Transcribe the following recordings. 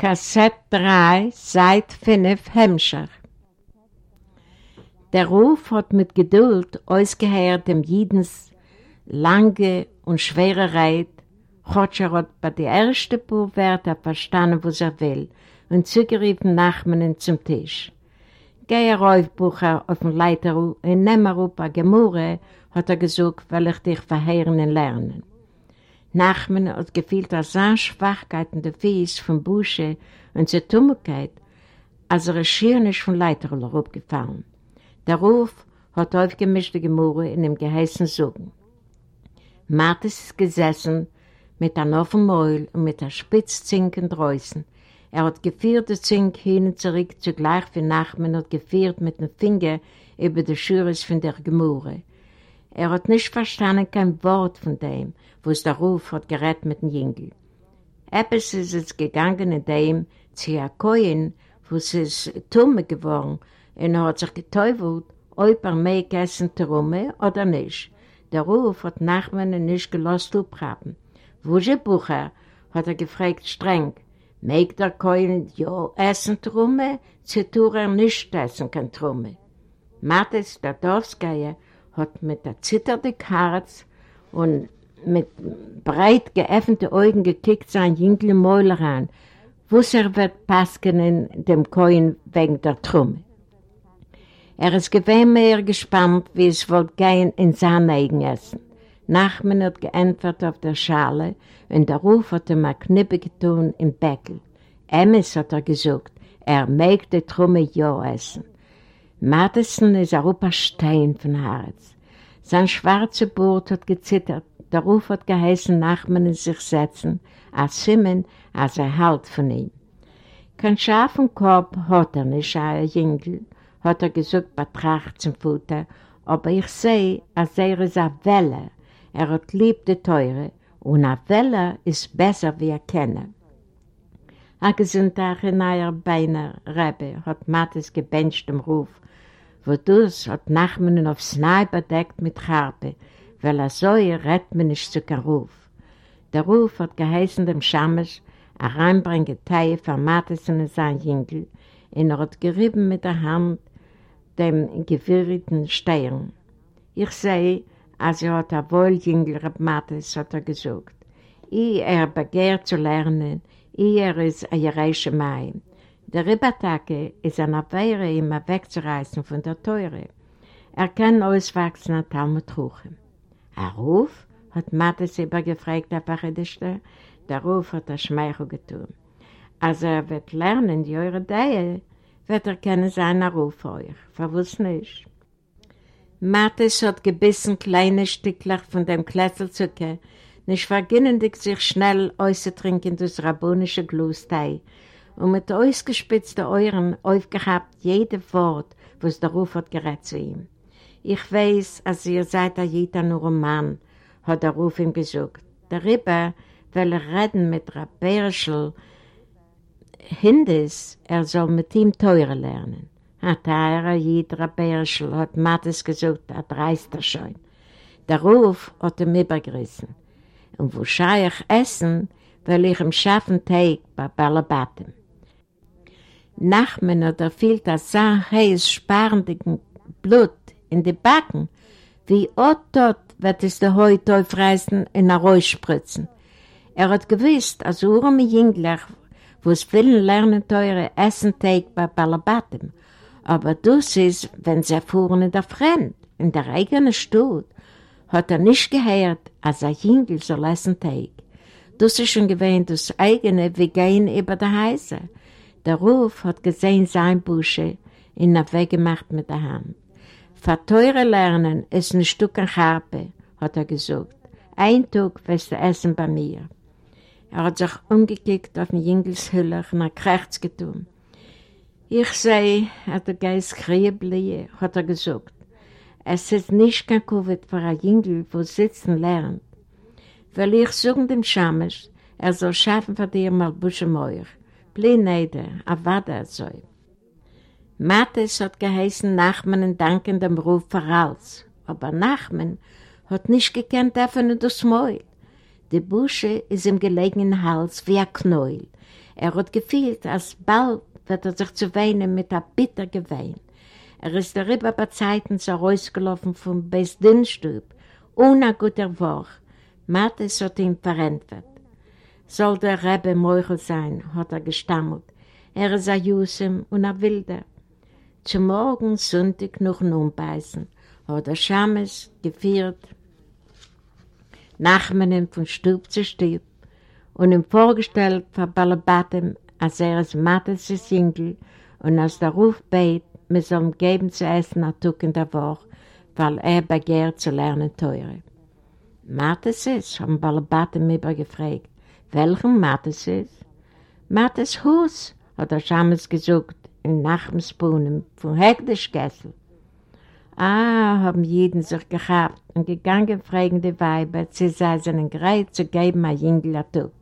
Kassett 3, Seit 5, Hemmscher. Der Ruf hat mit Geduld ausgehört dem Jidens lange und schwere Reit, Chotscher hat bei der ersten paar verstanden, was er will, und zugerufen Nachmanen zum Tisch. Geh er auf, Bucher, auf den Leiter und nimm er auf Gemurre, hat er gesagt, will ich dich verheeren und lernen. Nachmen hat gefühlt als seine Schwachkeit in der Fies von Busche und zur Tummigkeit, als er schier nicht von Leiterl herabgefallen. Der Ruf hat aufgemischte Gemurre in dem geheißen Sogen. Martis ist gesessen mit einem offenen Mäul und mit einem Spitzzinken draußen. Er hat geführt das Zink hin und zurück, zugleich wie Nachmen hat geführt mit dem Finger über die Schüres von der Gemurre. Er hat nicht verstanden kein Wort von dem, wo es der Ruf hat gerät mit dem Jüngel. Etwas ist es gegangen in dem zu Jakoin, wo es ist Tumme geworden und er hat sich getäufelt, ob er mehr gegessen Trumme oder nicht. Der Ruf hat Nachmann nicht gelost aufhaben. Wo ist der Bucher? hat er gefragt streng. Meig der Koin ja essen Trumme, zu tun er nicht essen kann Trumme. Der Dorfsgeier, hat mit der zitternden Herz und mit breit geöffneten Augen gekickt sein Jüngel Mäuler an, wus er wird passen in dem Koin wegen der Trumme. Er ist gewähnt mehr gespannt, wie es wohl gehen in sein eigen Essen. Nachman hat geantwortet auf der Schale und der Ruf hat ihm eine Knippe getan im Beckel. Emmes hat er gesagt, er mag die Trumme ja essen. Madison ist ein Rupa Stein von Herz. Sein schwarzer Bord hat gezittert, der Ruf hat geheißen, Nachmann in sich setzen, als Simen, als er halt von ihm. Kein scharfen Korb hat er nicht, ein Jüngel, hat er gesagt, betracht zum Futter, aber ich sehe, als er ist eine Welle, er hat lieb die Teure, und eine Welle ist besser wie er kennen. A gesundtag in eier Beine, Rebbe, hat Mattes gebencht im Ruf, wo dus hat Nachmannen aufs Nei bedeckt mit Charpe, weil er so rett man zu kein Ruf. Der Ruf hat geheißen dem Schammes, er reinbringe Teile von Mattesen in sein Jüngel, und er hat gerieben mit der Hand dem gewirrten Stein. Ich sehe, als er hat er wohl Jüngel Reb Mattes, hat er gesagt. Ich er begehrt zu lernen, ich er ist ein Jereische Mai. Der Ribatake ist ein Abwehre, immer wegzureißen von der Teure. Er kann auswachsen an Talmud Ruchem. Ein Ruf? hat Mattes übergefragt, der Pachedischte. Der Ruf hat er Schmeichel getan. Als er wird lernen, die eure Dehe, wird er kennen sein Ruf für euch. Verwusst nicht. Mattes hat gebissen kleine Stücklach von dem Klässelzucker, nicht verginnendig sich schnell auszutrinken durch rabbonische Glustei und mit ausgespitzten Euren aufgehabt jede Wort, was der Ruf hat gerät zu ihm. Ich weiß, als ihr seid ein jeder nur ein Mann, hat der Ruf ihm gesagt. Der Ribber will reden mit Rabberschel Hindis, er soll mit ihm teure lernen. A teurer jeder Rabberschel hat Mattes gesagt, er dreist er schon. Der Ruf hat ihm übergerissen. Und wo schei ich essen, will ich im schaffen Teig bei Balabatem. Nachmen oder fehlt das so heiß sparendigen Blut in die Backen, wie auch dort wird es der Heu aufreißen und nach Heu spritzen. Er hat gewusst, als Urme Jüngler, wo es vielen lernen teure Essen teig bei Balabatem, aber das ist, wenn sie fuhren in der Fremd, in der eigenen Stadt, hat er nicht gehört, als ein Jüngel soll essen teig. Das ist schon gewähnt das eigene, wie gehen über der Heise. Der Ruf hat gesehen sein Busche in der Weg gemacht mit der Hand. Verteure lernen ist ein Stück an Harpe, hat er gesagt. Ein Tag wirst du essen bei mir. Er hat sich umgekickt auf den Jüngelshüller und er krächzt getan. Ich sehe, hat der Geist kriebliche, hat er gesagt. Es ist nicht kein Covid für ein Jüngel, wo sitzen lernt. Weil ich suche dem Schammes, er soll schaffen für dir mal Buschemeuer. Plenede, Avada soll. Mattes hat geheißen Nachman in dankendem Ruf für alles, aber Nachman hat nicht gekannt öffnen das Maul. Die Busche ist im gelegenen Hals wie ein Knäuel. Er hat gefühlt, als bald wird er sich zu weinen mit einem bitter Gewein. Er ist darüber bei Zeiten so rausgelaufen vom Besdienststub, ohne guter Woche. Mattes hat ihn verrentet. Soll der Rebbe Meuchel sein, hat er gestammelt. Er ist ein Jusem und ein Wilder. Zum Morgen Sonntag noch ein Umbeißen, hat er Schames geführt, Nachmanen von Stub zu Stub und ihm vorgestellt von Balabatem, als er es Mattes Single und als der Ruf bett, mit so einem Geben zu essen ein Tag in der Woche, weil er begehrt zu lernen teure. Mattes ist, haben Balabatem übergefragt. Welchen Mattes ist? Mattes Hus, hat er Schames gesucht, in Nachmsbohnen von Hektischkessel. Ah, haben jeden sich gehabt und gegangen fragende Weiber, sie sei seinen Gerät zu geben, ein Jüngler Tug.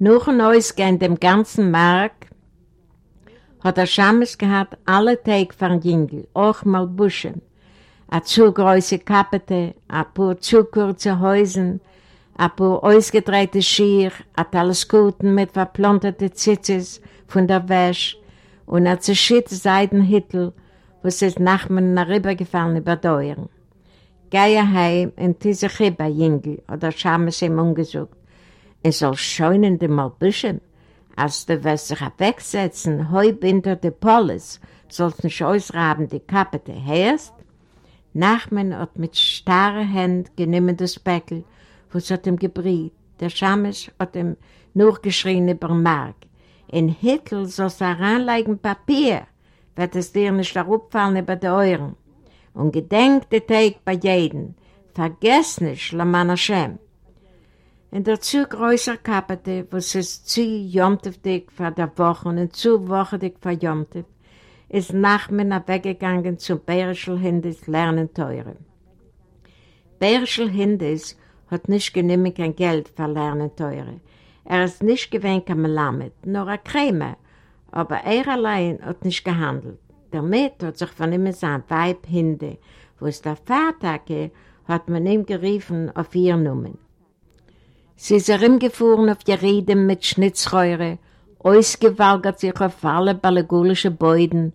Noch ein Ausgehen dem ganzen Markt hat er Schammes gehabt, alle Tage von Jüngel, auch mal Buschen, a zu große Kappete, a paar zu kurze Häusen, a paar ausgedrehte Schier, a Teleskuten mit verplonterte Zitzes von der Wäsche und a zerschütt Seidenhittel, wo es ist Nachmann rübergefallen über Deuren. Gehe heim in diese Chiba, Jüngel, oder Schammes ihm umgesucht. Es soll scheunen dem Malbüschen, als du wirst dich wegsetzen, heub hinter der Polis, sollst nicht ausraben die Kappete, hörst? Nachmann hat mit starren Händen genommen das Beckel, was hat ihm gebrüht. Der Schammes hat ihm nur geschrien über den Mark. In Hitler sollst du heranlegen Papier, wird es dir nicht herabfallen über die Euren. Und gedenk den Tag bei jedem. Vergess nicht, Laman Hashem. In der zu größeren Kapite, wo es ist zu jomtiftig für die Woche und zu wochendig für Jomtiv, ist Nachmen weggegangen zum Bärischel Hindis lernen teure. Bärischel Hindis hat nicht genügend kein Geld für lernen teure. Er ist nicht gewähnt am Melamed, nur ein Krämer, aber er allein hat nicht gehandelt. Damit hat sich von ihm sein Weib Hinde, wo es der Vater hat man ihm gerufen auf ihr Nummern. Sie ist herumgefahren auf die Rede mit Schnitzreure, ausgewalgert sich auf alle balagulische Beuden,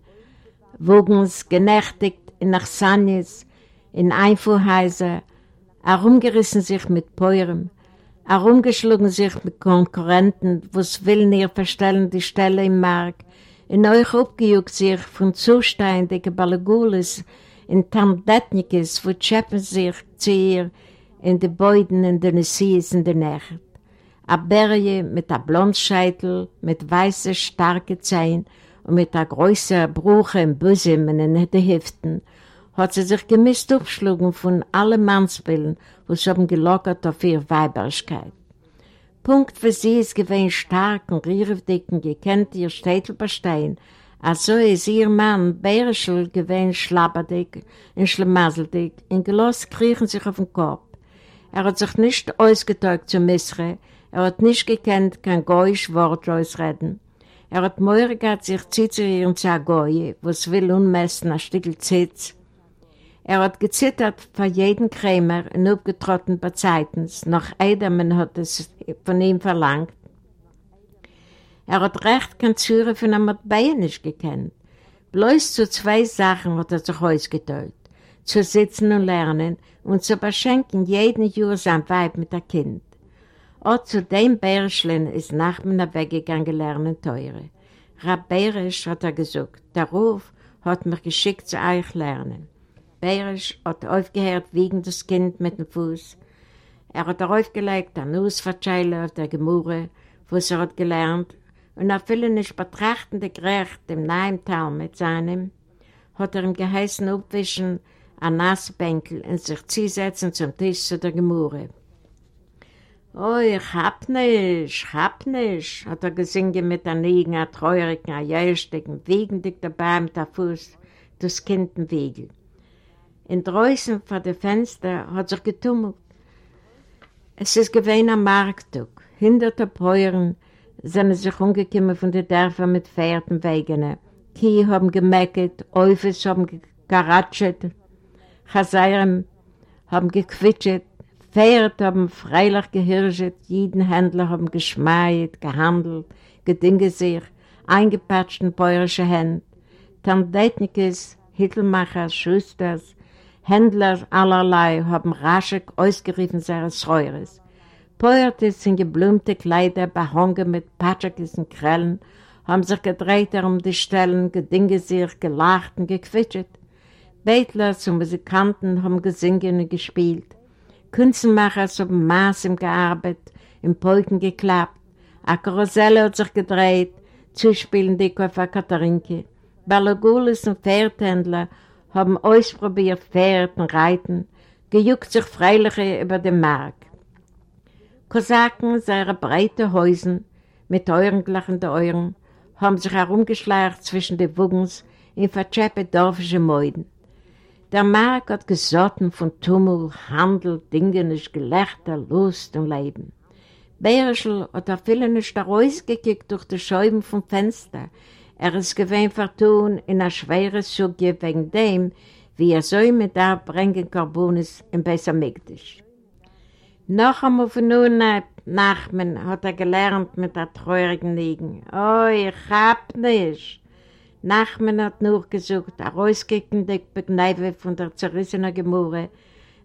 wogens genächtigt in Achsanis, in Einfuhrhäuser, herumgerissen sich mit Peuren, herumgeschlagen sich mit Konkurrenten, was willen ihr verstellen die Stelle im Markt, in euch abgejuckt sich von zuständigen Balagulis in Tamdetnikes, wo schäppen sich zu ihr in den Beuden in den Sies in der Nacht. A Berge mit a Blondscheitel, mit weißen, starken Zähnen und mit a größer Bruche im Busen und in den Hüften, hat sie sich gemisst aufschlagen von allen Mannsbillen, wo sie haben gelockert auf ihre Weiberlichkeit. Punkt für sie ist gewesen stark und rierfdig und gekannt ihr Städtel bestehen, also ist ihr Mann Bärischel gewesen schlapperdig und schlamaseldig und gelost kriechen sich auf den Kopf. Er hat sich nicht ausgedrückt zu Misre, er hat nicht gekannt, kein Goyisch Wort ausreden. Er hat Meure gehabt, sich zitzerieren zu Goyi, was will unmessen, ein Stückel Zitz. Er hat gezittert vor jedem Krämer und abgetrotten bei Zeitens, noch Eidermann hat es von ihm verlangt. Er hat recht kein Züre von einem nicht gekannt. Bloß zu zwei Sachen hat er sich ausgeteilt zu sitzen und lernen und zu beschenken jeden Jahr sein Weib mit einem Kind. Auch zu dem Bärschlen ist Nachmann weggegangen lernen teure. Rab Bärisch hat er gesagt, der Ruf hat mich geschickt zu euch lernen. Bärisch hat aufgehört wegen des Kind mit dem Fuß. Er hat aufgelegt eine Nussverteile auf der Gemurre, wo er hat gelernt, und er viele nicht betrachtende Gerecht im neuen Tal mit seinem, hat er ihm geheißen aufwischen, ein Nassbänkel und sich zusetzen zum Tisch zu der Gemurre. Oh, ich hab nicht, ich hab nicht, hat er gesungen mit der Nigen, der treurigen, der jährstigen, wiegendig dabei mit der Fuß des Kindenwegel. In draußen vor dem Fenster hat sich getummelt. Es ist gewesen am Markttag. Hinderte Päuren sind sich umgekommen von den Dörfern mit Pferdenwegen. Kühe haben gemeckert, Eufels haben geratscht, Chaseiren haben gequitscht, Pferd haben freilich gehirschet, jeden Händler haben geschmeit, gehandelt, gedinge sich, eingepatscht in bäuerische Hände. Tandetnikes, Hittelmachers, Schusters, Händler allerlei haben raschig ausgeriefen seines Reures. Poetes in geblümte Kleider, behangen mit Patschakis und Krellen, haben sich gedreht um die Stellen, gedinge sich, gelacht und gequitscht. Bettler und Musikanten haben gesungen und gespielt. Künstlermacher haben Maßen gearbeitet, im Polken geklappt. A Karusselle hat sich gedreht, zuspielen die Käufer Katharinke. Balagulis und Pferdhändler haben ausprobiert Pferd und Reiten, gejuckt sich freilich über den Markt. Kosaken, seine breite Häusen mit Euren glachenden Euren, haben sich herumgeschleicht zwischen den Wuggens in verzeppte dorfische Meuden. Der Markt hat gesotten von Tummel, Handel, Dingenes, Gelächter, Lust und Leben. Bärischl hat er viele nicht rausgekickt durch die Scheiben vom Fenster. Er ist gewähnt vertun in einer schweren Suche wegen dem, wie er soll mit der bringen Karbonis im Bessermigdisch. Noch einmal von nun Nachmen hat er gelernt mit der treurigen Liegen. Oh, ich hab nicht. Nachmen hat nur gesucht, ein rausgeckende Begneife von der zerrissenen Gemurre,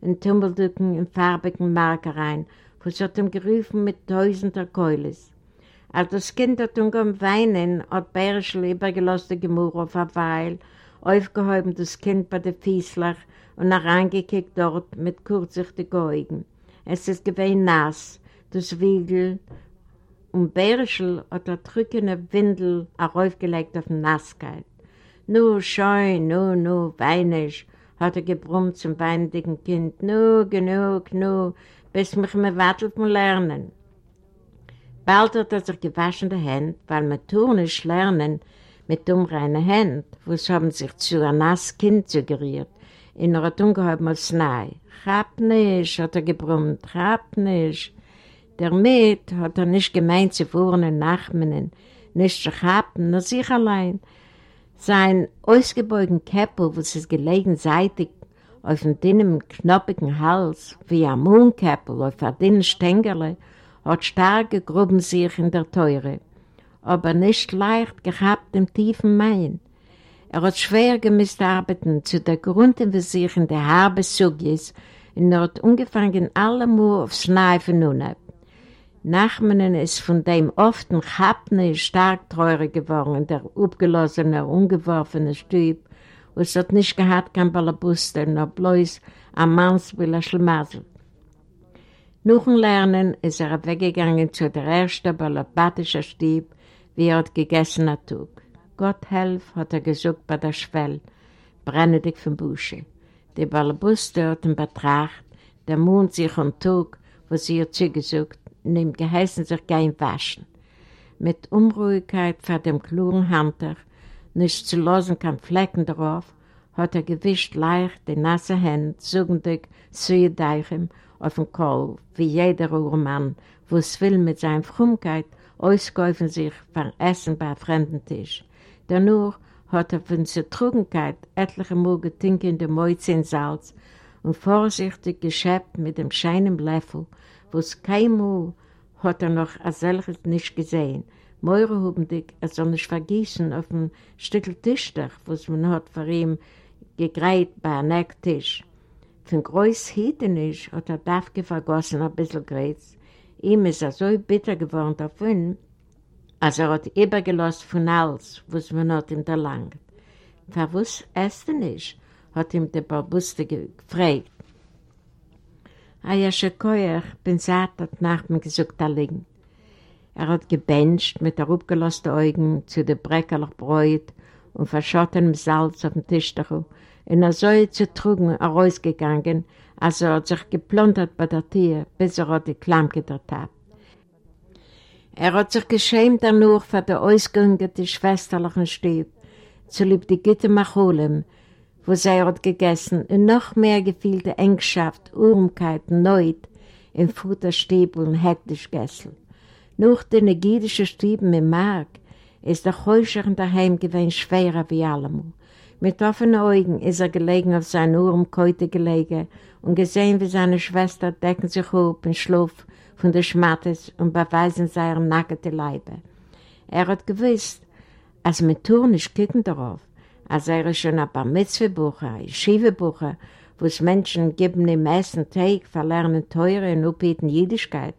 in Tummeldücken in farbigen Markereien, wo es hat ihm gerufen mit tausender Keulis. Als das Kind hat umgegangen weinen, hat Bärischl übergelassen Gemurre auf eine Weile, aufgehoben das Kind bei der Fiesler und reingekickt dort mit kurzsichtigen Augen. Es ist gewesen nass, das Wiegel und Bärischl hat der drückende Windel aufgelegt auf den Nasskeit. Nu, schön, nu, nu, weinisch, hat er gebrummt zum weinenden Kind. Nu, genug, nu, bis mich mir wartet mal lernen. Bald hat er sich gewaschen die Hände, weil man tun nicht lernen mit unreinen Händen, wo es haben sich zu einem nassen Kind suggeriert. In er hat ungehoben als Nei. Chab nicht, hat er gebrummt, chab nicht. Damit hat er nicht gemeint, sie fuhren in Nachmenen, nicht zu haben, nur sich allein. Sein ausgebeugten Käppel, wo es gelegen seitig auf dem dünnen, knoppigen Hals, wie ein Mohnkäppel auf einem dünnen Stängel, hat stark gegruben sich in der Teure, aber nicht leicht gehabt im tiefen Main. Er hat schwer gemisst arbeiten zu der Grund in sich in der Harbe Sugis und er hat angefangen allemal aufs Neifen nun ab. Nachmanen ist von dem often Chapne stark teurer geworden, der abgelassene, ungeworfene Stüb, und es hat nicht gehabt kein Ballabuster, nur bloß ein Mannswiller Schlamassel. Nach dem Lernen ist er weggegangen zu der ersten ballabatischen Stieb, wie er hat gegessen hat. Gott helf, hat er gesucht bei der Schwell, brennendig vom Busche. Die Ballabuster hat ihn betracht, der Mond sich und Tug, wo sie ihr zugesucht, ihm geheißen sich gehen waschen. Mit Unruhigkeit vor dem klugen Hunter, nicht zu losen kein Flecken darauf, hat er gewischt leicht die nasse Hände, sugendig zu Deichen auf dem Kohl, wie jeder Urmann, wo es will mit seiner Frumkeit auskäufen sich für Essen bei einem fremden Tisch. Danach hat er von Zertrugenkeit etliche Mal getinkt in der Mäuze in Salz und vorsichtig geschäbt mit dem scheinen Löffel, wo es keinmal hat er noch als solches nicht gesehen. Meure haben dich, er soll nicht vergießen auf dem Stück Tischdach, was man hat für ihn gegreit bei einem Ecktisch. Von groß Hietenisch hat er Daffke vergossen ein bisschen Grätz. Ihm ist er so bitter geworden davon, als er hat übergelost von alles, was man hat ihm erlangt. Verwus esst er nicht, hat ihm der Barbuste gefragt. Ayasche Koyer, bin satt, hat nach mir gesucht liegen. Er hat gebencht mit der abgelassenen Augen zu der Breckerlich Bräut und verschottenem Salz auf dem Tischtuch in er soll zu trugen herausgegangen, als er hat sich geplundert bei der Tür, bis er hat die Klamm getappt. Er hat sich geschämt danach für die ausgehungerte schwesterlichen Stieb, zulieb die Gitte Macholem, wo sie hat gegessen und noch mehr gefehlte Engschaft, Urmkeit, Neut im Futterstieb und hektisch Gessel. Nach den ägidischen Stieben im Mark ist der Heuscher daheim gewesen schwerer wie allemal. Mit offenen Augen ist er gelegen auf seinen Uhr Keute gelegen und gesehen, wie seine Schwester decken sich auf in Schlaf von der Schmattes und beweisen seine nackte Leibe. Er hat gewusst, als mit Tour nicht kicken darauf, als er schon ein paar Mitzwebucher, ein Schiebebucher, wo es Menschen geben im ersten Tag verlernen teure und upbieten Jüdischkeit.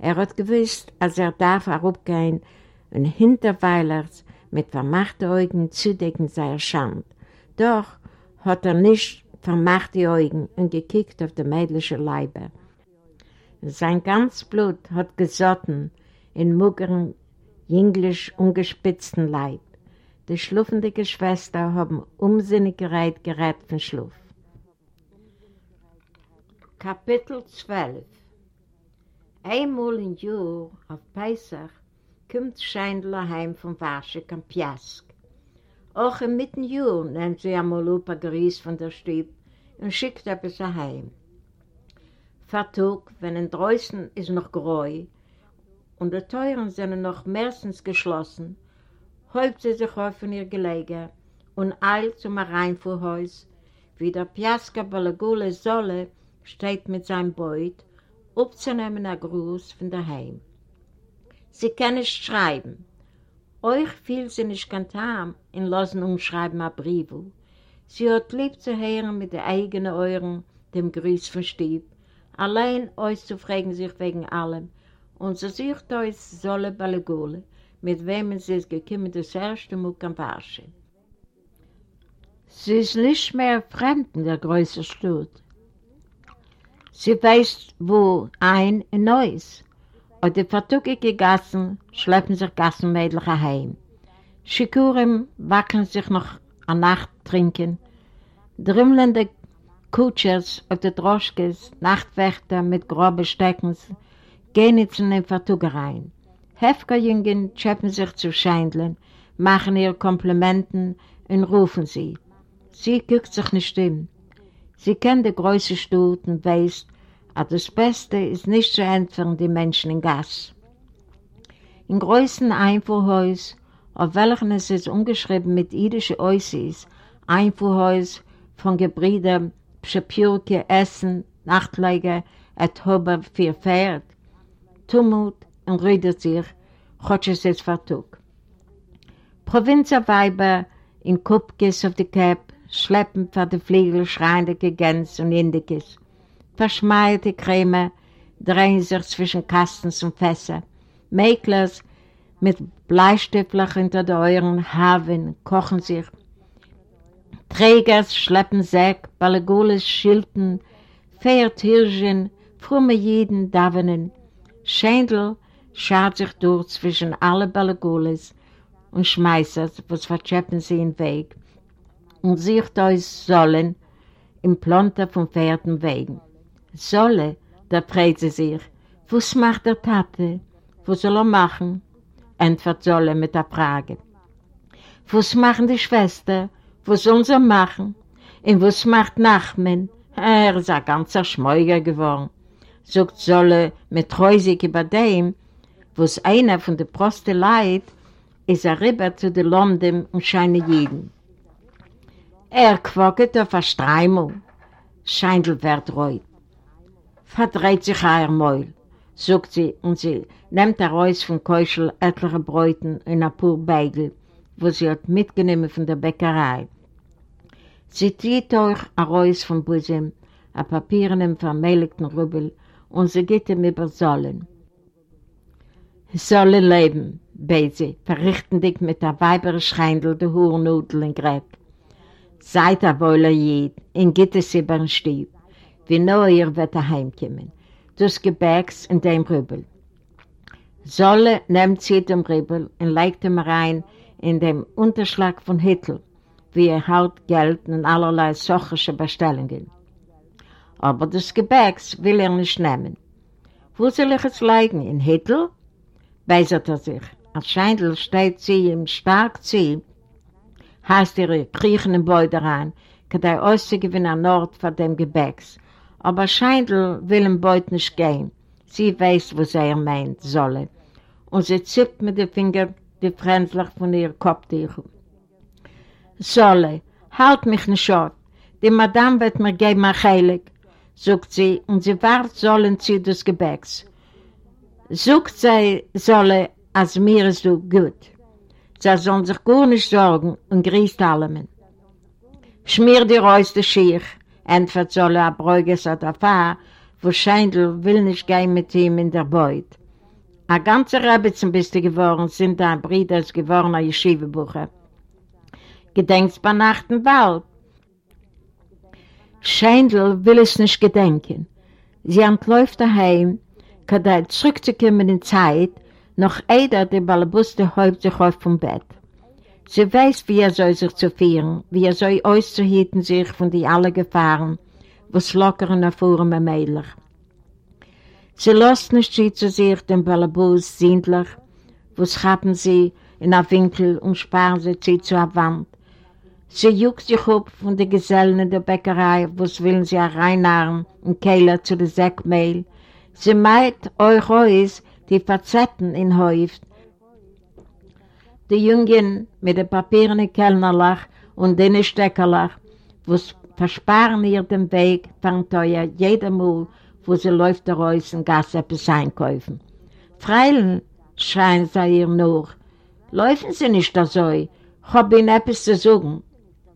Er hat gewusst, als er darf herabgehen und hinterweilers mit vermachten Augen zudecken seiner Schand. Doch hat er nicht vermachte Augen und gekickt auf die mädliche Leibe. Sein ganz Blut hat gesotten in muggeren, jünglisch ungespitzten Leib. Die schluffende Geschwister haben umsinnig gerät gerät von Schluff. Kapitel 12 Einmal im Jahr auf Peisach kommt Scheindler heim vom Warschik am Piask. Auch im mitten Jahr nimmt sie einmal ein paar von der Stieb und schickt etwas heim. Vertug, wenn in Dreußen ist noch Gräu und die Teuren sind noch meistens geschlossen, häupt sie sich auf in ihr Gelege und eilt zum Reinfuhrhaus, wie der Piasker Balagule Solle steht mit seinem Beut, aufzunehmen ein Gruß von daheim. Sie kann nicht schreiben. Euch fiel sie nicht kantam in losen Umschreiben a Briefe. Sie hat lieb zu hören mit den eigenen Euren dem Gruß von Stieb, allein euch zu fragen sich wegen allem, und sie sucht euch Solle Balagule, mit wem sie ist gekommen das erste Mal am Warsche. Sie ist nicht mehr fremd in der größeren Stadt. Sie weiß, wo ein und Neues. Und die vertugige Gassen schleppen sich Gassenmädchen heim. Schikurim wackeln sich noch an Nacht trinken. Drümmelnde Kutschers auf die Droschkes, Nachtwächter mit groben Steckens, gehen jetzt in den Vertugereien. Hefgerjungen schäppen sich zu Scheindeln, machen ihre Komplimenten und rufen sie. Sie guckt sich nicht um. Sie kennt die große Stutt und weiß, dass das Beste ist nicht zu entfernen die Menschen in Gas. Im größten Einfuhrhaus, auf welchem es ist umgeschrieben mit jüdischen Oisis, Einfuhrhaus von Gebrüder, Pschepjurke, Essen, Nachtleger, Ethober Pferd, Tumult und rüdet sich, hat es jetzt vertug. Provinzerweiber in Kupkes auf die Käpp, schleppend vor die Fliegel schreiende Gänse und Indikes. Verschmeierte Creme drehen sich zwischen Kastens und Fässer. Mäklers mit Bleistiftlach hinter den Euren haben, kochen sich. Trägers schleppen Säck, Balagules schilten, Pferdhirschen, frumme Jeden davenen. Schändel schart sich durch zwischen alle Balagules und Schmeißers, was verscheppen sie in Weg und sieht euch sollen im Plonter vom Pferden wegen. Solle, da fragt sie sich, was macht der Tate? Was soll er machen? Entfert Solle mit der Frage. Was machen die Schwester? Was sollen sie machen? Und was macht Nachmen? Er ist ein ganzer Schmeuger geworden. Sagt Solle mit Treusig über dem, was einer von der Proste leid, ist er rüber zu den London und scheine jeden. Er quocket auf eine Streimung. Scheindl wird reut. Verdreht sich euer Mäul, sagt sie, und sie nimmt heraus vom Keuschel etliche Bräuten in ein paar Beigel, wo sie hat mitgenommen von der Bäckerei. Sie zieht euch heraus vom Busen, ein Papier in einem vermähligten Rübel, und sie geht ihm über Sollen. Sollen leben, bet sie, verrichten dich mit der weiberen Scheindl der Hurnudel in Gräb. Seid a wohler Jid, in Gittes über den Stieb, wie nur ihr wird heimkommen, das Gebäcks in dem Rübel. Solle nimmt sie den Rübel und legt ihn rein in den Unterschlag von Hitler, wie er halt Geld und allerlei sochische Bestellungen. Aber das Gebäcks will er nicht nehmen. Wo soll ich es legen? In Hitler? Beisert er sich. Als Scheindl steht sie ihm stark zu, heißt ihre kriechenden Beute rein, kann der Osten gewinnen an Nord von dem Gebäcks. Aber Scheindl will im Beut nicht gehen. Sie weiß, was er meint, solle. Und sie zippt mit den Fingern die Fränzlach von ihrem Kopftücher. Solle, Halt mich nicht auf, die Madame wird mir geben ein Heilig, sagt sie, und sie wart sollen sie des Gebäcks. Sagt sie, solle, als mir ist so gut. Sie sollen sich gar nicht sorgen und grüßt alle. Schmier die Reuste Schiech, entweder soll er Bräuges oder Fahr, wo Scheindl will nicht gehen mit ihm in der Beut. A ganze Rebetzen bist du geworden, sind dein Brüder geworden, ein Yeshiva-Bucher. Gedenkst bei Nacht im Wald. Scheindl will es nicht gedenken. Sie entläuft daheim, kann er zurückzukommen in Zeit, noch einer der Balabuste häupt sich auf vom Bett. Sie weiß, wie er soll sich zu führen, wie er soll auszuhüten sich von den allen Gefahren, was lockeren erfuhren mit Mädler. Sie lässt nicht sie zu sich den Balabus sindlich, was haben sie in der Winkel und sparen sie sie zur Wand. Sie juckt sich auf von den Gesellen in der Bäckerei, was willen sie reinnahren und Kehler zu der Säckmehl. Sie meint euch aus, die Facetten in Häuft. Die Jungen mit den Papieren Kellnerlach und den Steckerlach, was versparen ihr den Weg, fängt euer jeder Mal, wo sie läuft raus und Gas etwas einkaufen. Freilen, schreien sie ihr nur, laufen sie nicht so, ich habe ihnen etwas zu sagen.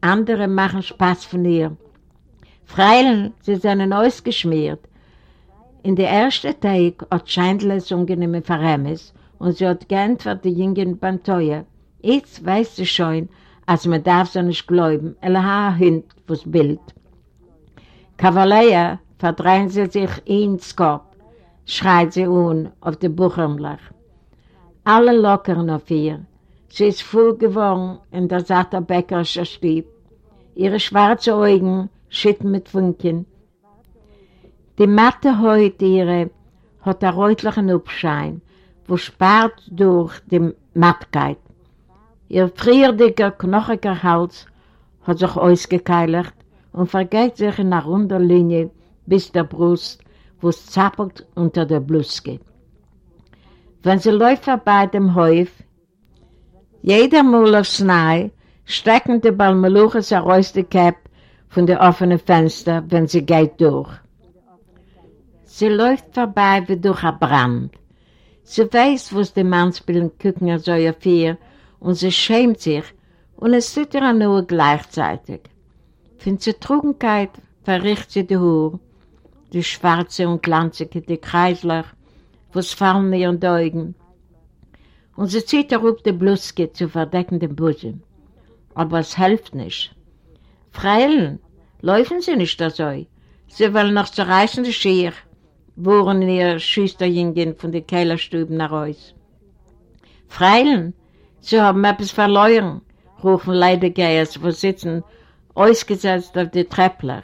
Andere machen Spaß von ihr. Freilen, sie sind ausgeschmiert. In der ersten Tag hat Scheindl es ungenehme Verremes und sie hat geantwortet die Jungen beim Teuer. Jetzt weiß sie schon, als man darf so nicht glauben, er hat Hund, was Bild. Kavaleia verdrehen sie sich ins Kopf, schreit sie un auf die Buchhändler. Alle lockern auf ihr. Sie ist voll geworden in der satte Bäckerische Stieb. Ihre schwarzen Augen schütten mit Funken. Die matte Haut ihre hat einen rötlichen Abschein, wo spart durch die Mattkeit. Ihr frierdiger, knochiger Hals hat sich ausgekeilert und vergeht sich in einer runden Linie bis der Brust, wo es zappelt unter der Bluske. Wenn sie läuft vorbei dem Häuf, jeder Mal aufs Nahe, strecken die Balmeluches heraus die Käpp von den offenen Fenstern, wenn sie geht durch. Sie läuft vorbei wie durch ein Brand. Sie weiß, wo es die Mannsbillen gucken so auf ihr und sie schämt sich und es tut ihr nur gleichzeitig. Von Zertrugenkeit verricht sie die Haar, die schwarze und glanzige, die Kreisler, was fallen ihren Augen. Und sie zieht darauf die Bluske zu verdecken den Busen. Aber es hilft nicht. Freilen, laufen sie nicht so. Sie wollen noch zerreißen die Schier, wohren ihr Schüsterjungen von den Kellerstuben heraus. Freilen, sie haben etwas verloren, rufen Leidegeiers, wo sitzen, ausgesetzt auf die Treppler.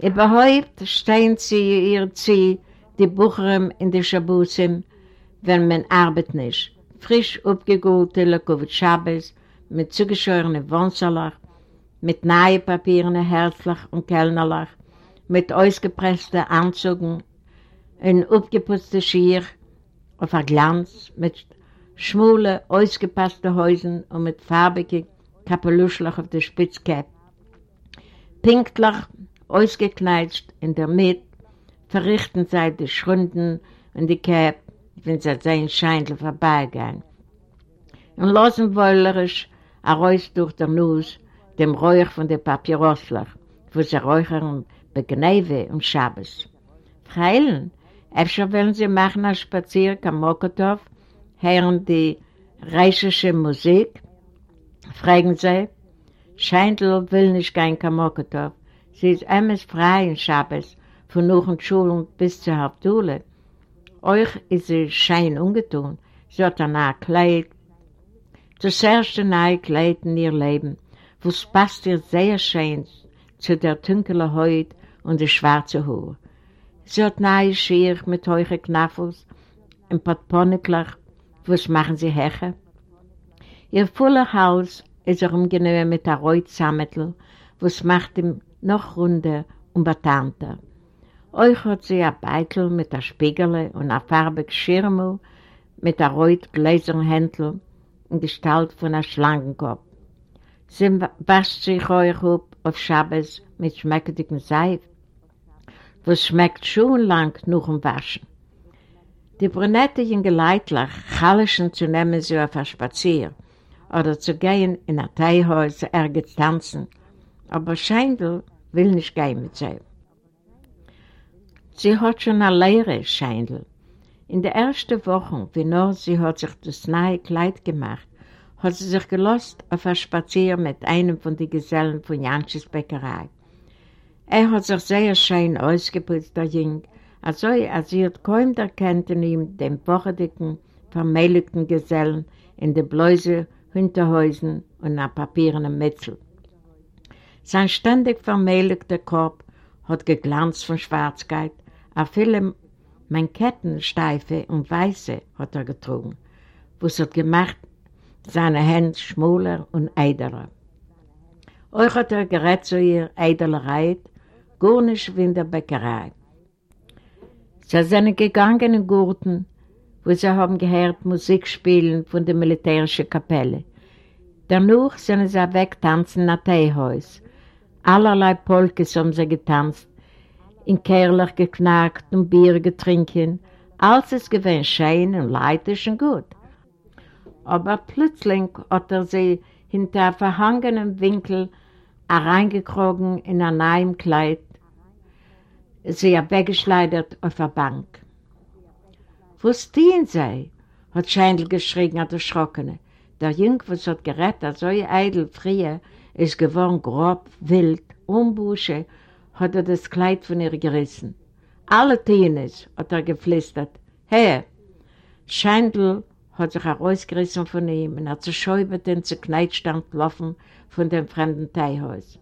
Überhaupt stehen sie ihr Zieh, die Bucherin in die Schabusim, wenn man arbeitet nicht. Frisch aufgegolte Lekowitz Schabes, mit zugeschorenen Wohnsalach, mit neuen Papieren Herzlach und Kellnerlach, mit ausgepressten Anzügen, ein aufgeputzter Schier auf ein Glanz, mit schmule, ausgepassten Häusern und mit farbigen Kapeluschlach auf der Spitzkäpp. Pinktlich ausgekneitscht in der Mitte, verrichten sie die Schrunden und die Käpp, wenn sie sein Scheindl vorbeigehen. Und lassen wollerisch heraus durch den Nuss dem Räuch von der Papieroslach, wo sie räuchern Begneve und Schabes. Freilen, öfter wollen sie machen einen Spaziergang am Mokotow, hören die reichische Musik, fragen sie, Scheindl will nicht kein Kamokotow, Sie ist immer frei in Schabes, von Nuchen Schulen bis zur Hauptschule. Euch ist sie schein ungetun. Sie hat ein neues Kleid. Das erste neue Kleid in ihr Leben, wo es passt ihr sehr schön zu der dunklen Haut und der schwarzen Haar. Sie hat neue Schier mit heuchen Knaffels, ein Potponiklach, wo es machen sie Heche. Ihr voller Hals ist er umgenommen mit der Reutsammetl, wo es macht ihm noch runder und batanter. Euch hat sie ein Beitel mit der Spiegel und ein farbiges Schirmel mit der gläsernen Händel in Gestalt von einem Schlangenkopf. Sie wascht sich euch auf auf Schabbos mit schmeckendigem Seif, was schmeckt schon lang nach dem Waschen. Die brunette junge Leitler Chalischen zu nehmen sie auf ein Spazier oder zu gehen in ein Teihäus, ergens tanzen, aber Scheindl will nicht gehen mit sie. Sie hat schon eine Lehre, Scheindl. In der ersten Woche, wie nur sie hat sich das neue Kleid gemacht, hat sie sich gelost auf ein Spazier mit einem von den Gesellen von Janschis Bäckerei. Er hat sich sehr schön ausgeputzt, der Jüng, also als sie hat kaum erkennt in ihm den bochedicken, vermähligten Gesellen in den Bläuse, Hinterhäusen und einem papierenen Metzel. Sein ständig vermähligter Korb hat geglanzt von Schwarzkeit, a viele Manketten, steife und weiße hat er getrunken, was hat gemacht seine Hände schmuler und eiderer. Euch hat er gerät zu ihr Eidelerei, gar nicht wie in der Bäckerei. Sie sind gegangen in Gurten, wo sie haben gehört Musik spielen von der militärischen Kapelle. Danach sind sie wegtanzen nach Teehaus. Allerlei Polkes haben sie getanzt, in Kerlach geknackt und Bier getrinken. Alles ist gewesen schön und leitisch und gut aber plötzlich hat er sie hinter einem verhangenen Winkel hereingekrogen in ein neues Kleid, sie weggeschleudert auf der Bank. Wo stehen sie? hat Scheindl geschrien, hat erschrocken. Der Jüngwitz hat gerettet, so eidel früher, ist geworden grob, wild, unbusche, hat er das Kleid von ihr gerissen. Alle Tienes, hat er geflüstert. Hey, Scheindl hat sich herausgerissen von ihm und hat zerschäubert den zerkneitscht gelaufen von dem fremden Teilhaus.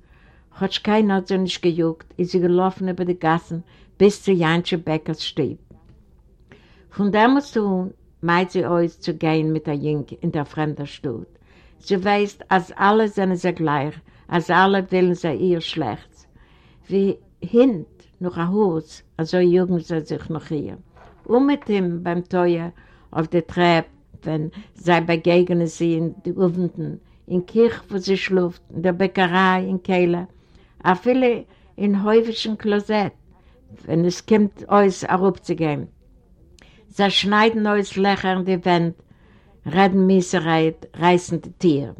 Hat keiner hat sie nicht gejuckt, ist sie gelaufen über die Gassen bis zu Jansche Beckers Stieb. Von dem zu meint sie aus zu gehen mit der Jink in der fremden Stadt. Sie weiß, als alle sind sie gleich, als alle wollen sie ihr schlecht. Wie hint noch ein Haus, also jugen sie sich noch hier. Und mit ihm beim Teuer auf der Treppe wenn sie begegnen sie in den Ufenden, in Kirch, wo sie schluft, in der Bäckerei, in Kehle, auch viele in häufigem Klosett, wenn es kommt, uns herabzugehen. Sie schneiden uns Löcher in die Wände, reden Miesereit, reißen die Tiere.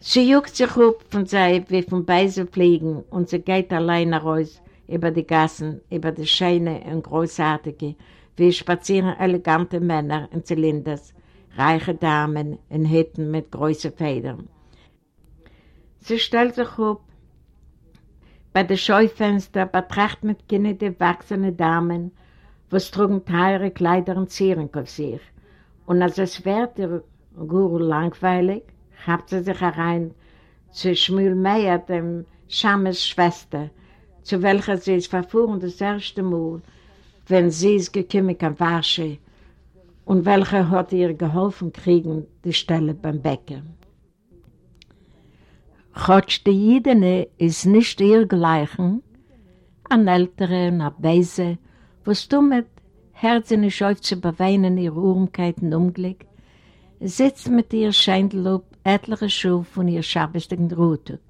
Sie juckt sich auf von sie wie von Beise fliegen und sie geht alleine raus über die Gassen, über die Scheine und Großartige, wie spazieren elegante Männer in Zylinders, reiche Damen in Hütten mit großen Federn. Sie stellt sich auf bei den Scheufenstern, betrachtet mit Kindern die wachsenden Damen, was trugen teure Kleider und Zieren auf sich. Und als es wird ihr Guru langweilig, habt sie sich herein zu Schmülmeier, dem Schammes Schwester, zu welcher sie es verfuhren das erste Mal, wenn sie ist gekommen kann Wasche und welcher hat ihr geholfen kriegen, die Stelle beim Bäcker. Chotsch die Jidene ist nicht ihr gleichen, an Ältere und an Weise, was du mit Herzen auf zu beweinen ihre Urmkeiten umgelegt, sitzt mit ihr Scheindelob etliche Schuhe von ihr schabestigen Ruhtug.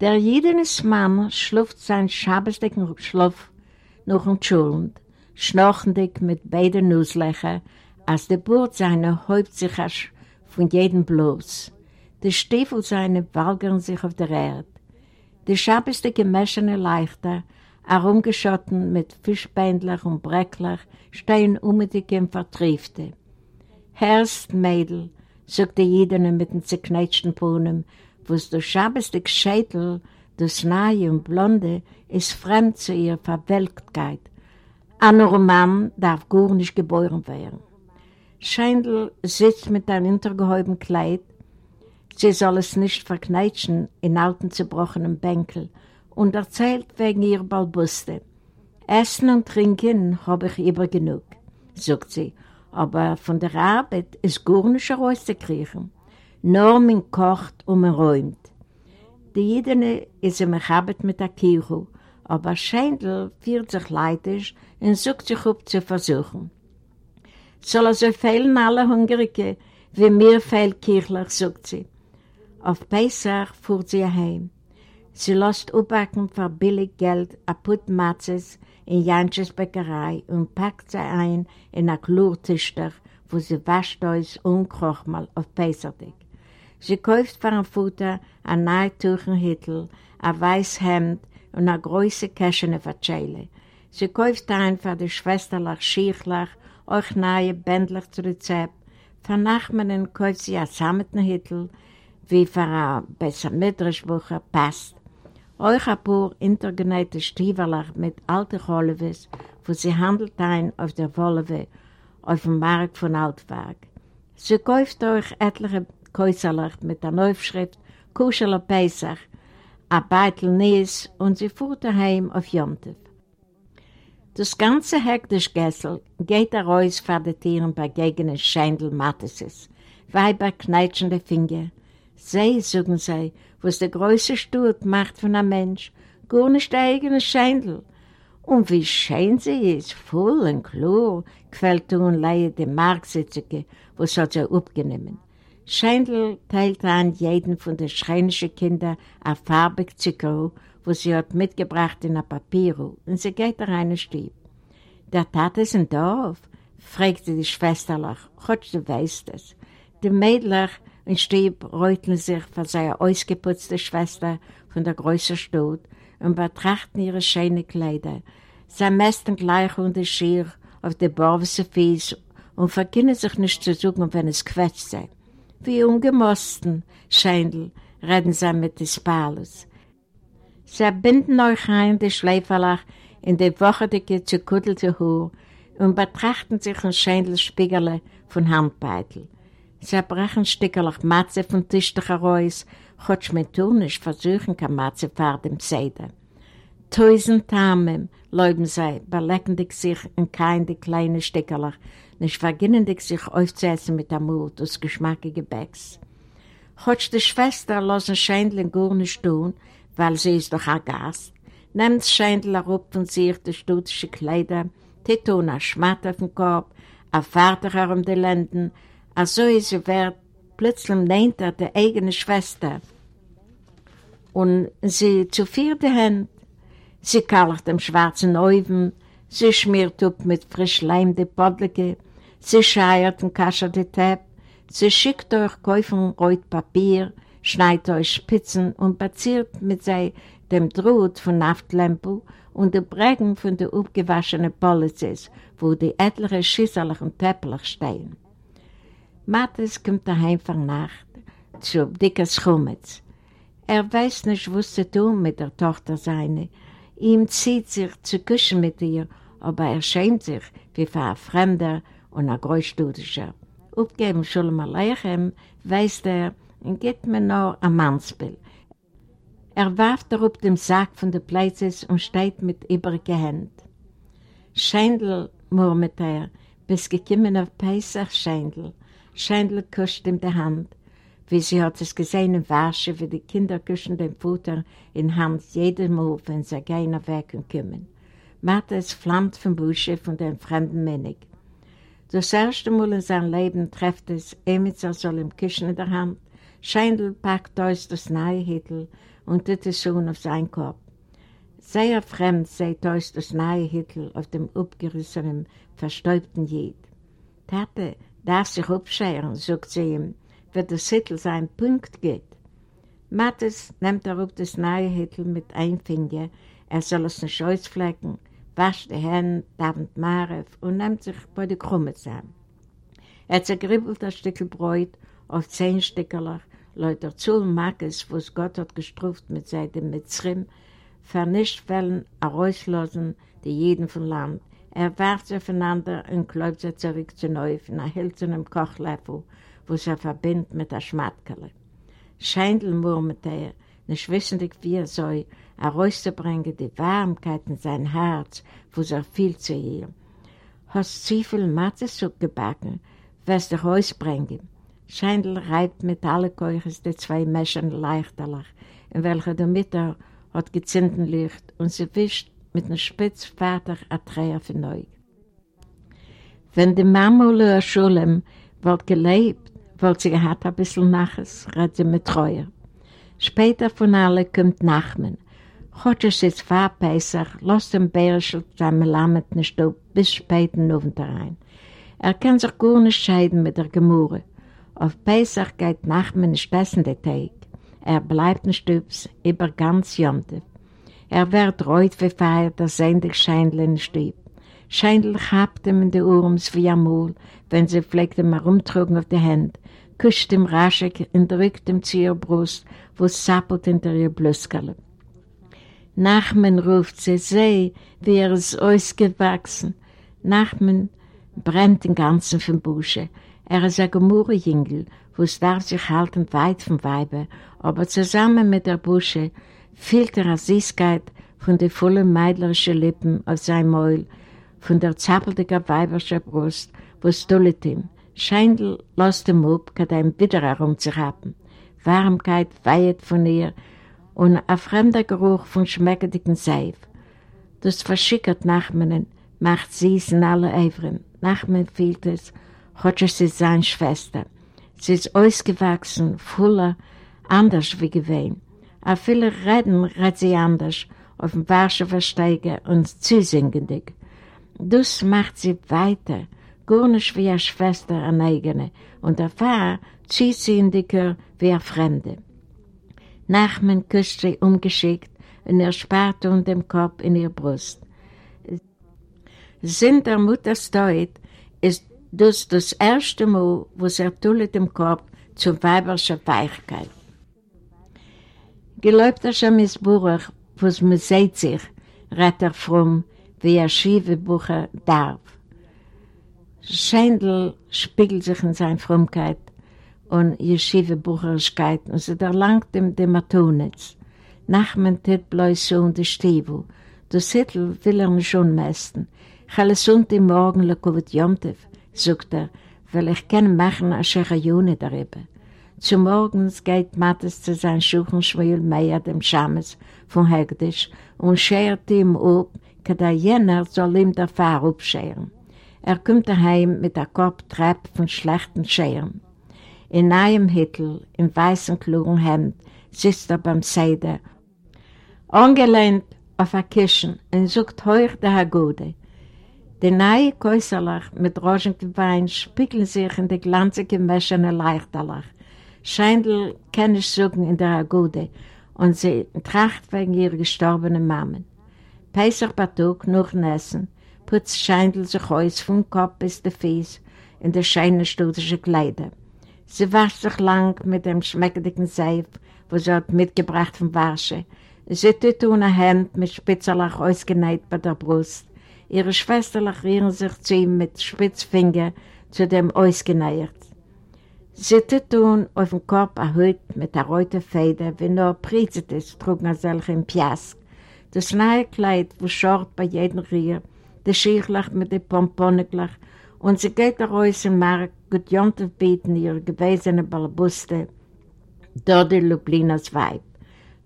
Der jedenes Mann schluft seinen schabestigen Schlaf noch entschuldigend, schnarchendig mit beiden Nusslöchern, als der Burt seiner häupt sich von jedem bloß. Die Stiefel seine walgern sich auf der Erde. Die schabeste gemäschene Leichter, herumgeschotten mit Fischbändler und Breckler, stehen unmittig im Vertriefte. Herrst, Mädel, sagte jeder mit dem zerknetschten Pohnen, es der schabeste Schädel das Neue und Blonde ist fremd zu ihrer Verwelktkeit. Ein Mann darf gar nicht geboren werden. Scheindl sitzt mit einem untergehäubten Kleid. Sie soll es nicht verkneitschen in alten zerbrochenen Bänkel und erzählt wegen ihrer Balbuste. Essen und Trinken habe ich immer genug, sagt sie, aber von der Arbeit ist gar nicht rauszukriegen. Nur man kocht und man räumt. Die Jidene ist im Chabit mit der Kirche, aber Scheindl fühlt sich leidisch und sucht sich auf zu versuchen. Soll er so fehlen alle Hungrige, wie mir fehlt kirchlich, sagt sie. Auf Pesach fuhrt sie heim. Sie lässt aufbacken für billig Geld a Put Matzes in Jansches Bäckerei und packt sie ein in a Klurtischter, wo sie wascht aus unkrochmal auf Pesachdig. Sie kauft für ein Futter ein neue Tuchenhittel, ein weiß Hemd und eine große Käschene Verzeile. Sie kauft ein für die Schwesterlach Schichlach, auch neue Bändlach zu Rezept. Für Nachmannen kauft sie ein wie für ein besser Midrashbucher passt. Euch ein paar intergenähte Stiefelach mit alten Cholewes, wo sie handelt ein auf der Wollewe, auf dem Markt von Altwerk. Sie kauft euch etliche Käuserlach mit der Neufschrift Kuscheler Pesach, ein Beitel Nies und sie fuhrt daheim auf Jontef. Das ganze hektisch Gessel geht raus vor den Tieren bei Gegenden Scheindel Matteses, Weiber kneitschende Finger. Sie, sagen sie, was der größte Stut macht von einem Mensch, gar nicht der eigene Scheindel. Und wie schön sie ist, voll und klar, gefällt und leihe die Marksitzige, was hat sie abgenommen. Scheindl teilt an jeden von den schreinischen Kindern ein farbig Zucker, wo sie hat mitgebracht in ein Papier, und sie geht rein in Stieb. Der Tat ist im Dorf, fragte die Schwesterlach, Gott, du weißt es. Die Mädler in Stieb reuteln sich für seine ausgeputzte Schwester von der größeren Stadt und betrachten ihre schönen Kleider. Sie mästen gleich unter Schier auf die Borwese Fies und verkennen sich nicht zu suchen, wenn es quetscht sei wie ungemosten, Scheindl, reden sie mit des Palus. Sie binden euch ein, die Schleiferlach, in die wochendicke, zerkuddelte Haar und betrachten sich ein Scheindl-Spiegerle von Handbeitel. Sie brechen Stückerlach Matze von Tischtuch heraus, mit nicht versuchen kann Matze vor dem Seide. Tausend Tamen, leuben sie, belecken sich in keine kleine Stückerlach, nicht verginnendig sich aufzuessen mit der Mut des geschmackigen Gebäcks. Hotsch die Schwester lassen Scheindl gar nicht tun, weil sie ist doch ein Gast, nimmt Scheindl herab von sich die studische Kleider, tun ein Schmatt auf den Korb, ein Vater um die Lenden, also ist sie wird plötzlich nennt er die eigene Schwester. Und sie zu vierte Hand, sie kallert dem schwarzen Oven, sie schmiert up mit frisch Leim die Podlige, Sie scheiert und kaschert die Tepp, sie schickt euch Käufen reut Papier, schneidet euch Spitzen und baziert mit sei dem Drut von Naftlämpel und den Prägen von der aufgewaschenen Polizis, wo die etliche Schüsselach und Teppelach stehen. Mattes kommt daheim von Nacht zu dicker Schumitz. Er weiß nicht, was zu tun mit der Tochter seine. Ihm zieht sich zu küssen mit ihr, aber er schämt sich, wie für ein Fremder, und ein Großstudischer. Aufgeben Schulem Aleichem, weiß er, und gibt mir noch ein Mannsbild. Er warf darauf den Sack von den Plätzen und steht mit übrigen Händen. Scheindl, murmelt er, bis gekommen auf Pesach Scheindl. Scheindl kuscht ihm die Hand, wie sie hat es gesehen in Warsche, wie die Kinder kuschen den Futter in Hand jedes Mal, wenn sie gehen weg und kommen. Martha es flammt vom Busche von dem fremden Männig. Das erste Mal in seinem Leben trifft es Emitzer soll im Küchen in der Hand, Scheindl packt aus das neue Hittel und tut es schon auf seinen Kopf. Sehr fremd seht aus das neue Hittel auf dem abgerissenen, verstäubten Jed. Tate darf sich abscheren, sagt sie ihm, wenn das Hittel sein Punkt geht. Mattes nimmt er auf das neue Hittel mit einem Finger, er soll es nicht ausflecken, wascht die Hände, davend Marev und nimmt sich bei den Krümmen zusammen. Er zergribbelt das Stück Bräut auf zehn Stückerlach, Leute zu Makes, was Gott hat gestruft mit seinem Mitzrim, vernischt Fällen, herauslassen die jeden vom Land. Er warft sie aufeinander und kläubt sie zurück zu neu in einem hölzernen Kochlöffel, wo sie verbindet mit der Schmattkelle. Scheindel murmelt er, nicht wissendig wie er soll, herauszubringen die Warmkeit in sein Herz, wo er viel zu ihr. Hast zu viel Matzesuppe gebacken, wirst du rausbringen. Scheindl reibt mit allen Keuches die zwei Mäschen leichterlich, in welcher der Mitte hat gezinnten Licht und sie wischt mit einem spitz fertig ein Träger für neu. Wenn die Mamule Schulem wird gelebt, wollte sie gehabt ein bisschen naches, red sie mit Treuer. Später von alle kommt Nachmen. Chodsch ist vor Pesach, los dem Bärschel seinem Lammet Stub bis spät in Abend rein. Er kann sich gut nicht scheiden mit der Gemurre. Auf Pesach geht Nachmen nicht essen der Tag. Er bleibt in Stubs über ganz Jonte. Er wird reut wie feiert der sendig Scheindl in Stub. Scheindl habt ihm in die Urms wie amul, wenn sie pflegt ihm herumtrugen auf die Hände, kuscht ihm raschig und drückt ihm zu ihrer Brust, wo es sappelt hinter ihr Blöskerle. Nachmen ruft sie, seh, wie er ist ausgewachsen. Nachmen brennt den ganzen vom Busche. Er ist ein Gemurrejingel, wo es darf sich halten weit vom Weibe, aber zusammen mit der Busche fehlt er eine Süßkeit von den vollen meidlerischen Lippen auf sein Maul, von der zappeltigen weiberschen Brust, wo es dullet ihm. Scheindl lässt ihm ab, kann ihm wieder herumzuhappen. Warmkeit weihet von ihr und ein fremder Geruch von schmeckendem Seif. Das verschickert Nachmanen, macht sie in alle Evren. Nachmen fehlt es, hat sie seine Schwester. Sie ist ausgewachsen, voller, anders wie gewesen. A viele Reden redet sie anders, auf dem Warschauer Steiger und zusingendig. Das macht sie weiter, gar nicht wie eine Schwester eine eigene, und der Pfarrer zieht sie in die Kür wie eine Fremde. Nachmen küsst sie umgeschickt und er spart unter dem Kopf in ihr Brust. Sinn der Mutter steht, ist das das erste Mal, wo sie ertullet im Kopf zur weiberschen Weichkeit. Geläubt schon mit Buch, was man sieht sich, redet er fromm, wie er schiefe Bucher darf. Scheindl spiegelt sich in seiner Frömmkeit und yeshiva Bucherigkeit und sie erlangt ihm dem Atonitz. Nachmen tit bloß so und die Stiefel. Das Hittel will er nicht schon meisten. Chalesunt im Morgen lekovet Jomtev, sagt er, weil ich kann machen a Schechajone darüber. Zum Morgens geht Mattes zu sein Schuchenschwil Meier dem Schames von Hegdisch und schert ihm ab, kada jener soll ihm der Fahr abscheren. Er kommt daheim mit der Korbtreppe von schlechten Scheren. In einem Hittel, im weißen klugen Hemd, sitzt er beim Seide, angelehnt auf ein Kischen und sucht heuch der Hagode. Die neue Käuserlach mit rosigem Wein spiegeln sich in die glanzige Mäschene Leichterlach. Scheindl kann ich suchen in der Hagode und sie tracht wegen ihrer gestorbenen Mammen. Pesach Batuk, noch Essen, putzt Scheindl sich aus vom Kopf bis der Fies in der scheine studische Kleider. Sie wascht sich lang mit dem schmeckenden Seif, was sie hat mitgebracht vom Warsche. Sie tut ohne Hand mit Spitzerlach ausgenäht bei der Brust. Ihre Schwester lachieren sich zu ihm mit Spitzfinger zu dem ausgenäht. Sie tun auf dem Kopf ein mit der roten Feder, wie nur Prizites trugen er solche im Piask. Das neue Kleid, wo schort bei jedem Rier, der Schirchlach mit dem Pomponeglach, und sie geht raus im Markt, gut Jontef bieten ihre gewesene Balabuste, dort die Lublinas Weib.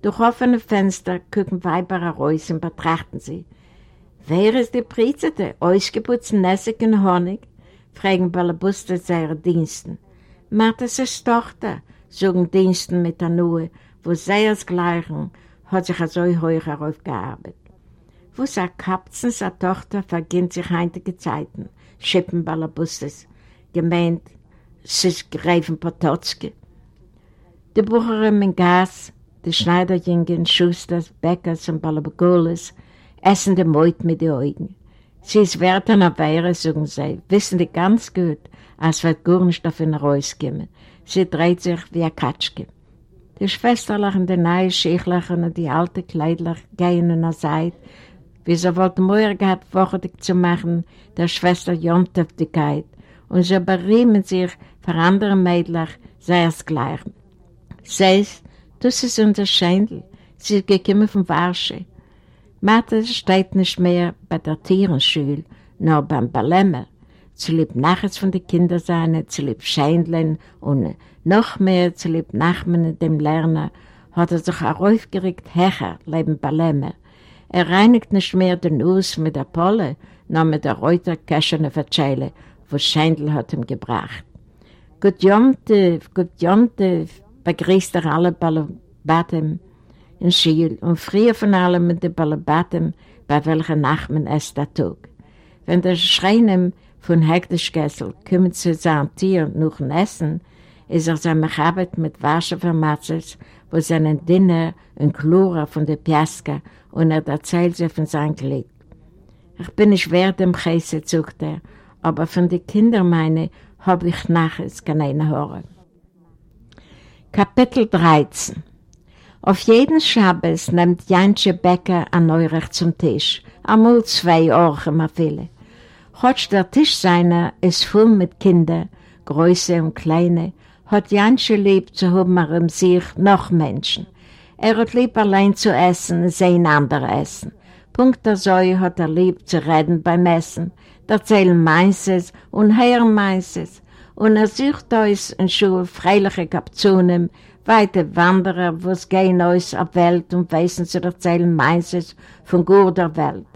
Durch offene Fenster gucken Weiber raus und betrachten sie. Wer ist die Prizete? Ausgeputzt Nessig und Honig? fragen Balabuste seine Diensten. Marthas ist Tochter, sagen Diensten mit der Nuhe, wo sie als Gleichen hat sich so hoch heraufgearbeitet. Wo sagt Kapzen, seine Tochter, verginnt sich heutige Zeiten, schippen Balabustes, gemeint, es ist Gräfen Pototzki. Die Bucherin in Gas, die Schneiderjungen, Schusters, Bäckers und Balabagoles essen die Meut mit den Augen. Sie ist wert einer Weihre, sagen sie, wissen die ganz gut, als wird gar nicht auf ihn rauskommen. Sie dreht sich wie ein Katschke. Die Schwesterlachen, die neue Schichlachen und die alte Kleidlach gehen in der Seite, wie sie wollten Möhrer gehabt, wochendig zu machen, der Schwester Jontöftigkeit, und sie beriemen sich für andere Mädchen, sei es gleich. Seis, das ist unser Schändel, sie ist gekommen von Warsche. Mathe steht nicht mehr bei der Tierenschule, nur beim Balemmer. Zu lieb nachts von den Kindern sein, zu lieb Scheindeln und noch mehr zu lieb Nachmen dem Lerner, hat er sich auch aufgeregt, Hecher, leben Balemmer. Er reinigt nicht mehr den Us mit der Polle, nur mit der Reuter Käschene Verzeile, wo Scheindl hat ihm gebracht. Gut Jomtev, gut Jomtev, begrüßt er alle Balabatim in Schiel und früher von allem mit den Balabatim, bei welcher Nacht man es da tut. Wenn der Schreinem von Hektischkessel kommt zu seinem Tier nach dem Essen, ist er sein Mechabit mit Wasser vermatzelt, wo seinen Dinner und Chlora von der Piaska und er erzählt sie von seinem Glück. Ich bin nicht wert dem Käse, sagt er, aber von den Kindern meine habe ich nachher keine hören. Kapitel 13 Auf jeden Schabbos nimmt Jantje Becker ein Neurecht zum Tisch, einmal zwei Orchen mal viele. Hotsch der Tisch seiner ist voll mit Kindern, Größe und Kleine, hat Jantje lieb zu haben um sich noch Menschen. Er hat lieb allein zu essen, sehen andere essen. Punkt der Säue hat er lieb zu reden beim Essen, erzählen meistens und hören meistens. Und er sucht uns in Schuhe freiliche Kaptionen, weite Wanderer, wo es gehen aus auf Welt und wissen zu erzählen meistens von guter Welt.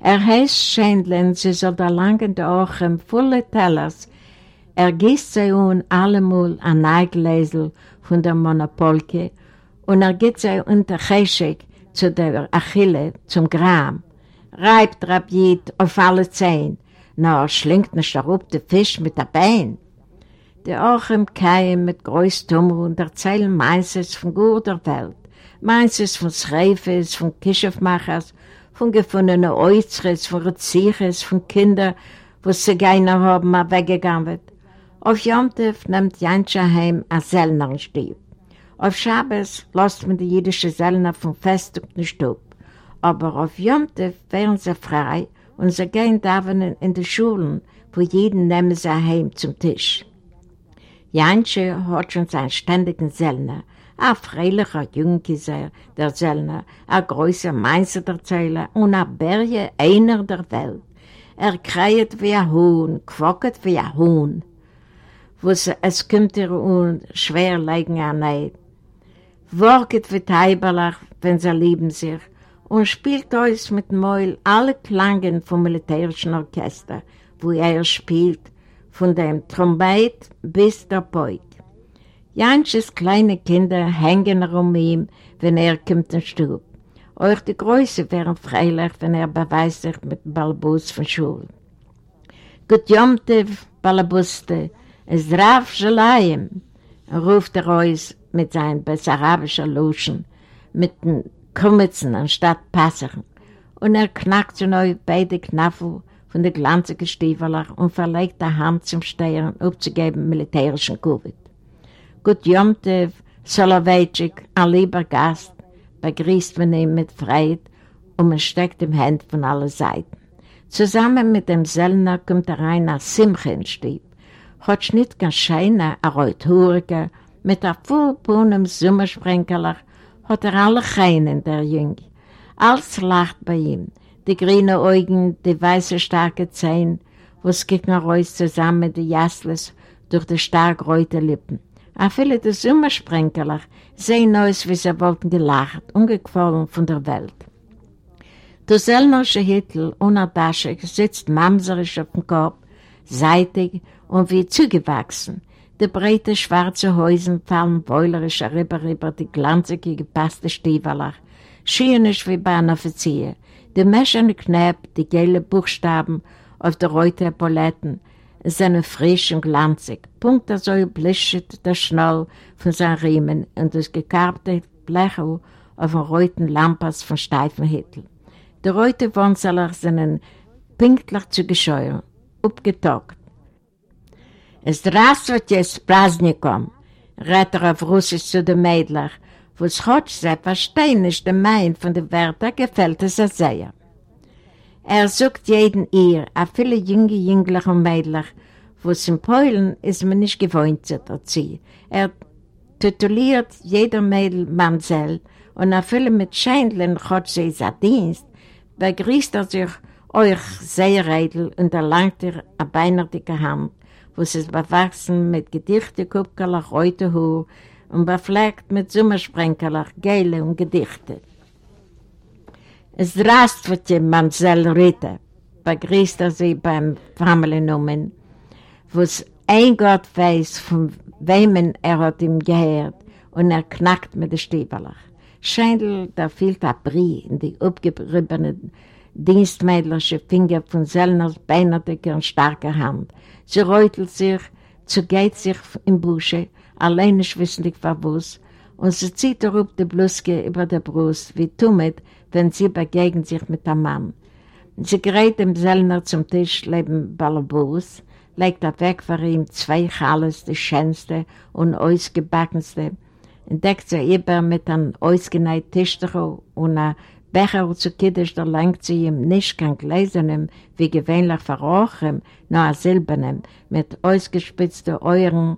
Er heißt Schändlen, sie soll da langen Ochen volle Tellers, er gießt sie un allemal ein Neigläsel von der Monopolke und er geht sie unter Cheschek zu der Achille, zum Gram. Reibt Rabjit auf alle Zehen, na, schlingt nicht darauf der Fisch mit der Bein. Die Ochem keien mit Großtum und erzählen meistens von guter Welt, meistens von Schreifes, von Kischofmachers, von gefundenen Äußeres, von Reziches, von Kindern, wo sie keiner haben, mal weggegangen wird. Auf Jomtev nimmt Janscha heim ein Sellnerstieb. Auf Schabes lässt man die jüdische Sellner vom Fest und den Stub. Aber auf Jomtev wären sie frei und sie gehen davenen in die Schulen, wo jeden nehmen sie heim zum Tisch. Jansche hat schon seinen ständigen Sellner, ein freilicher Jünkiser der Sellner, ein größer Meistererzähler und ein Berge einer der Welt. Er kreiert wie ein Huhn, quacket wie ein Huhn wo es kommt ihr und schwer legen an Neid. Worget wie Teiberlach, wenn sie lieben sich, und spielt euch mit Meul alle Klangen vom militärischen Orchester, wo er spielt, von dem Trompet bis der Beug. Jansches kleine Kinder hängen um ihm, wenn er kommt in den Stub. Auch die Größe wären freilich, wenn er beweist sich mit dem Balbus von Schule. Gut jomte, Balabuste, es Rav Shalayim, ruft er aus mit seinen bessarabischen Luschen, mit den Kummitzen anstatt Passern. Und er knackt zu neu beide Knaffel von den glanzigen Stiefeln und verlegt die Hand zum Steuern, aufzugeben militärischen Covid. Gut Jomtev, Soloveitschik, ein lieber Gast, begrüßt man ihn mit Freude und man steckt ihm Hand von allen Seiten. Zusammen mit dem Sellner kommt er rein als Simche in Stieb hat nicht ganz scheine a Reuthuriger, mit a vollbunem Sommersprenkeler, hat er alle Cheinen, der Jüng. Alles lacht bei ihm, die grünen Augen, die weiße starke Zähne, wo es kicken raus zusammen die Jasles durch die stark reute Lippen. A viele der Sommersprenkeler sehen aus, wie sie wollten gelacht, ungefallen von der Welt. Der Sellnersche Hittel, unabdaschig, sitzt mamserisch auf dem Korb, seitig und wie zugewachsen. Die breite schwarze Häusen fallen wäulerisch herüber über die glanzige gepasste Stiefelach, schienisch wie bei einem Offizier. Die Mäscherne Knäpp, die gelben Buchstaben auf der Reuter Paletten sind frisch und glanzig. Punkt so blischet der Schnall von seinen Riemen und das gekarbte Blecho auf den roten Lampas von steifen Hittel. Die roten Wonsaler sind pünktlich zu gescheuern, abgetaugt. Es rastet jetzt Prasnikom, rät er auf Russisch zu den Mädchen es sie verstehen nicht den Mein von den Wörtern, gefällt es ihr sehr. Er sucht jeden ihr, auch viele junge Jüngler und Mädchen, wo es in Polen ist man nicht gewohnt zu erziehen. Er tituliert jeder Mädel Mamsell und auch viele mit Scheindeln hat sie sein Dienst, begrüßt er sich euch sehr edel und erlangt ihr eine beinartige Hand, wo es bewachsen mit Gedichte, Kupkerlach, Reutehoh und befleckt mit Sommersprenkelach, Geile und Gedichte. Es rast für die Mansell Ritter, begrüßt er sie beim Familiennumen, wo es ein Gott weiß, von wem er hat ihm gehört, und er knackt mit den Stieberlach. Schändel, da fehlt der Brie in die abgeriebene dienstmädlerische Finger von Sellners beinertiger und starker Hand. Sie reutelt sich, zugeht sich im Busche allein nicht wissentlich was, und sie zieht darauf die Bluske über der Brust, wie Tummet, wenn sie begegnet sich mit einem Mann. Sie gerät dem Sellner zum Tisch neben Balabus, legt er weg für ihm zwei Chales, die schönste und ausgebackenste, entdeckt sie über mit einem ausgeneigten Tischtuch und einem Becher zu Kiddisch, da lenkt sie ihm nicht kein Gläsernem, wie gewöhnlich verrochen, nur ein silbernem, mit ausgespitzten Euren,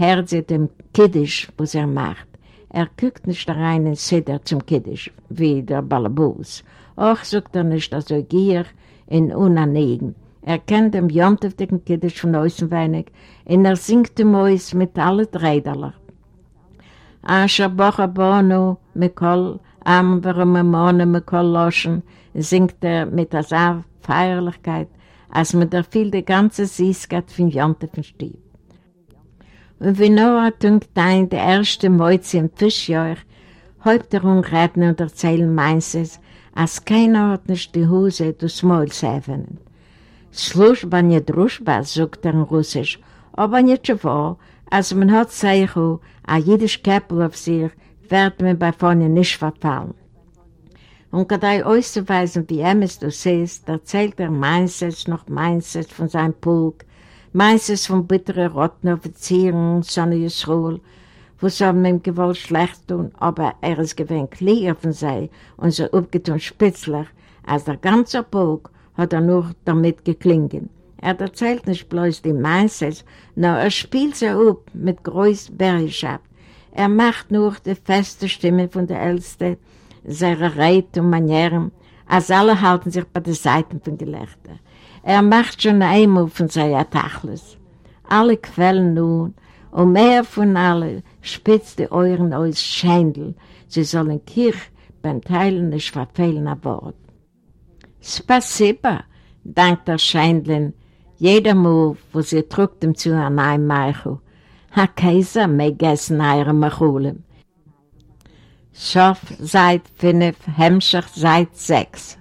hört sie dem Kiddisch, was er macht. Er guckt nicht rein in Seder zum Kiddisch, wie der Balabus. Auch sucht er nicht so gier in Unanegen. Er kennt den jomteftigen Kiddisch von außen wenig und er singt dem Mäus mit allen Dreiderler. Asher bocha bono mikol am vermemone mikol loschen, singt er mit der Feierlichkeit, als man da viel die ganze Süßkeit von Jontefen stieb. Und wie Noah tunkt ein, der erste Mäuze im Fischjahr, häupt er umreden und erzählen meistens, als keiner hat nicht die Hose durchs Maul zu öffnen. Služba nie družba, sagt er in Russisch, aber nicht wahr, als man hat Zeichen, a jüdisch Käppel auf sich, wird man bei vorne nicht verfallen. Und gerade auszuweisen, wie er es du siehst, erzählt er meistens noch meistens von seinem Pulk, meistens von bitteren roten Offizieren, Sonne Jesruel, wo sie haben ihm gewollt schlecht tun, aber er ist gewinnt clear von sei und so aufgetun spitzlich, als der ganze Pulk hat er nur damit geklingen. Er erzählt nicht bloß die Meisters, nur er spielt sie ab mit großer Bergschaft. Er macht nur die feste Stimme von der Älste, seine Reit und Manieren, als alle halten sich bei den Seiten von Gelächter. Er macht schon einmal von seiner Tachlis. Alle quellen nun, und mehr von allen spitzt die Euren aus Scheindel. Sie sollen Kirch beim Teilen nicht verfehlen ein Wort. Spasiba, dankt der Scheindlin, jeder Mal, wo sie trugt ihm zu einem neuen Meichel. Ha Kaiser, mei gessen eure Machulem. Schof seit fünf, Hemmschach seit sechs.